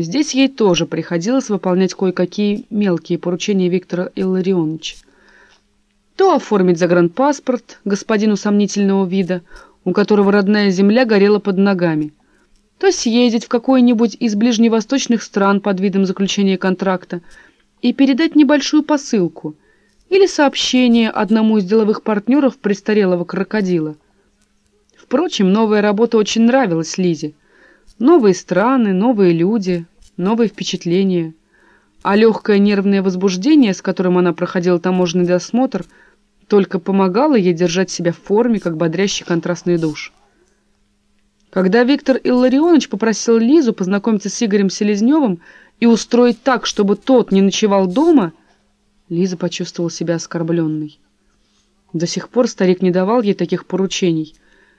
Здесь ей тоже приходилось выполнять кое-какие мелкие поручения Виктора Илларионовича. То оформить загранпаспорт господину сомнительного вида, у которого родная земля горела под ногами, то съездить в какой-нибудь из ближневосточных стран под видом заключения контракта и передать небольшую посылку или сообщение одному из деловых партнеров престарелого крокодила. Впрочем, новая работа очень нравилась Лизе. Новые страны, новые люди, новые впечатления. А легкое нервное возбуждение, с которым она проходила таможенный досмотр, только помогало ей держать себя в форме, как бодрящий контрастный душ. Когда Виктор Илларионович попросил Лизу познакомиться с Игорем Селезневым и устроить так, чтобы тот не ночевал дома, Лиза почувствовала себя оскорбленной. До сих пор старик не давал ей таких поручений,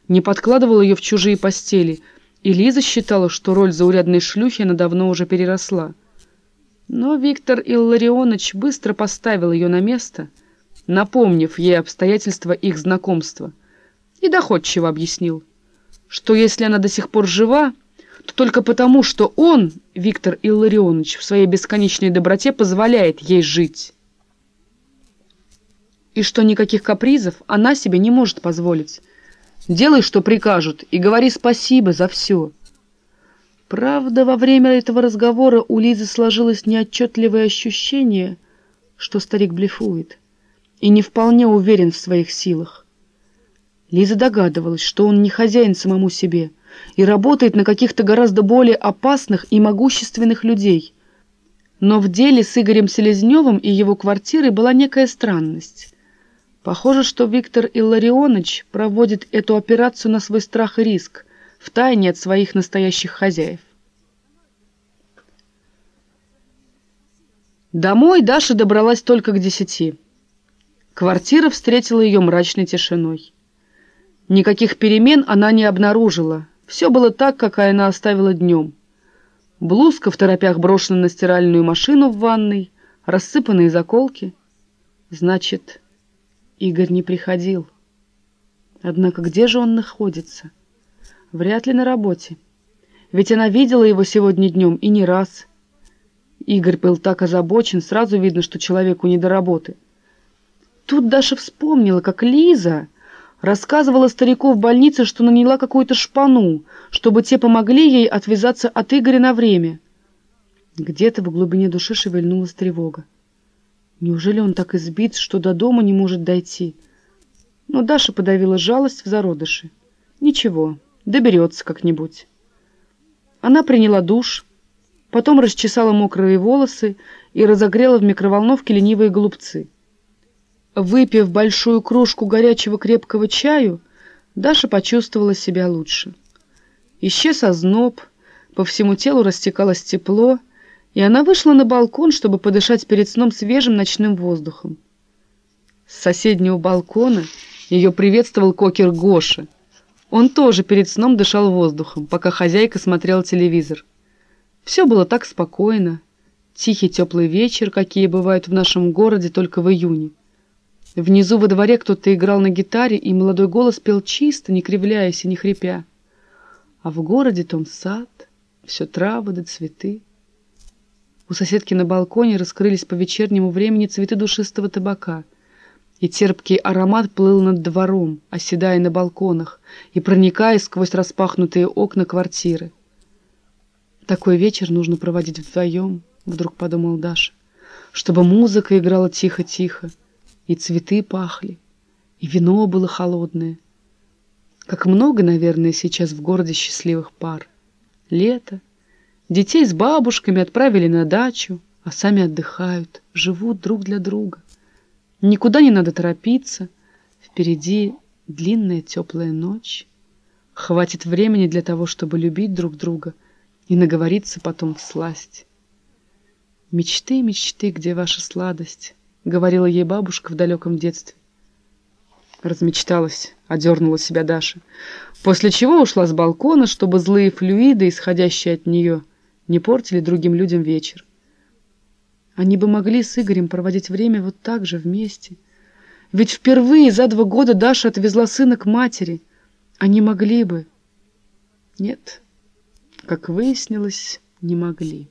не подкладывал ее в чужие постели — и Лиза считала, что роль заурядной шлюхи она давно уже переросла. Но Виктор Илларионович быстро поставил ее на место, напомнив ей обстоятельства их знакомства, и доходчиво объяснил, что если она до сих пор жива, то только потому, что он, Виктор Илларионович, в своей бесконечной доброте позволяет ей жить. И что никаких капризов она себе не может позволить, Делай, что прикажут, и говори спасибо за все. Правда, во время этого разговора у Лизы сложилось неотчетливое ощущение, что старик блефует и не вполне уверен в своих силах. Лиза догадывалась, что он не хозяин самому себе и работает на каких-то гораздо более опасных и могущественных людей. Но в деле с Игорем Селезневым и его квартирой была некая странность. Похоже, что Виктор Илларионович проводит эту операцию на свой страх и риск, втайне от своих настоящих хозяев. Домой Даша добралась только к десяти. Квартира встретила ее мрачной тишиной. Никаких перемен она не обнаружила. Все было так, как она оставила днем. Блузка в торопях брошена на стиральную машину в ванной, рассыпанные заколки. Значит... Игорь не приходил. Однако где же он находится? Вряд ли на работе. Ведь она видела его сегодня днем и не раз. Игорь был так озабочен, сразу видно, что человеку не до работы. Тут Даша вспомнила, как Лиза рассказывала старику в больнице, что наняла какую-то шпану, чтобы те помогли ей отвязаться от Игоря на время. Где-то в глубине души шевельнулась тревога. Неужели он так избит, что до дома не может дойти? Но Даша подавила жалость в зародыше. Ничего, доберется как-нибудь. Она приняла душ, потом расчесала мокрые волосы и разогрела в микроволновке ленивые голубцы. Выпив большую кружку горячего крепкого чаю, Даша почувствовала себя лучше. Исчез озноб, по всему телу растекалось тепло, и она вышла на балкон, чтобы подышать перед сном свежим ночным воздухом. С соседнего балкона ее приветствовал кокер Гоша. Он тоже перед сном дышал воздухом, пока хозяйка смотрела телевизор. Все было так спокойно. Тихий теплый вечер, какие бывают в нашем городе только в июне. Внизу во дворе кто-то играл на гитаре, и молодой голос пел чисто, не кривляясь и не хрипя. А в городе том сад, все травы да цветы. У соседки на балконе раскрылись по вечернему времени цветы душистого табака, и терпкий аромат плыл над двором, оседая на балконах и проникая сквозь распахнутые окна квартиры. «Такой вечер нужно проводить вдвоем», — вдруг подумал Даша, «чтобы музыка играла тихо-тихо, и цветы пахли, и вино было холодное. Как много, наверное, сейчас в городе счастливых пар. Лето, Детей с бабушками отправили на дачу, а сами отдыхают, живут друг для друга. Никуда не надо торопиться. Впереди длинная теплая ночь. Хватит времени для того, чтобы любить друг друга и наговориться потом в сласть. «Мечты, мечты, где ваша сладость?» — говорила ей бабушка в далеком детстве. Размечталась, одернула себя Даша, после чего ушла с балкона, чтобы злые флюиды, исходящие от нее, не портили другим людям вечер. Они бы могли с Игорем проводить время вот так же вместе. Ведь впервые за два года Даша отвезла сына к матери. Они могли бы. Нет, как выяснилось, не могли.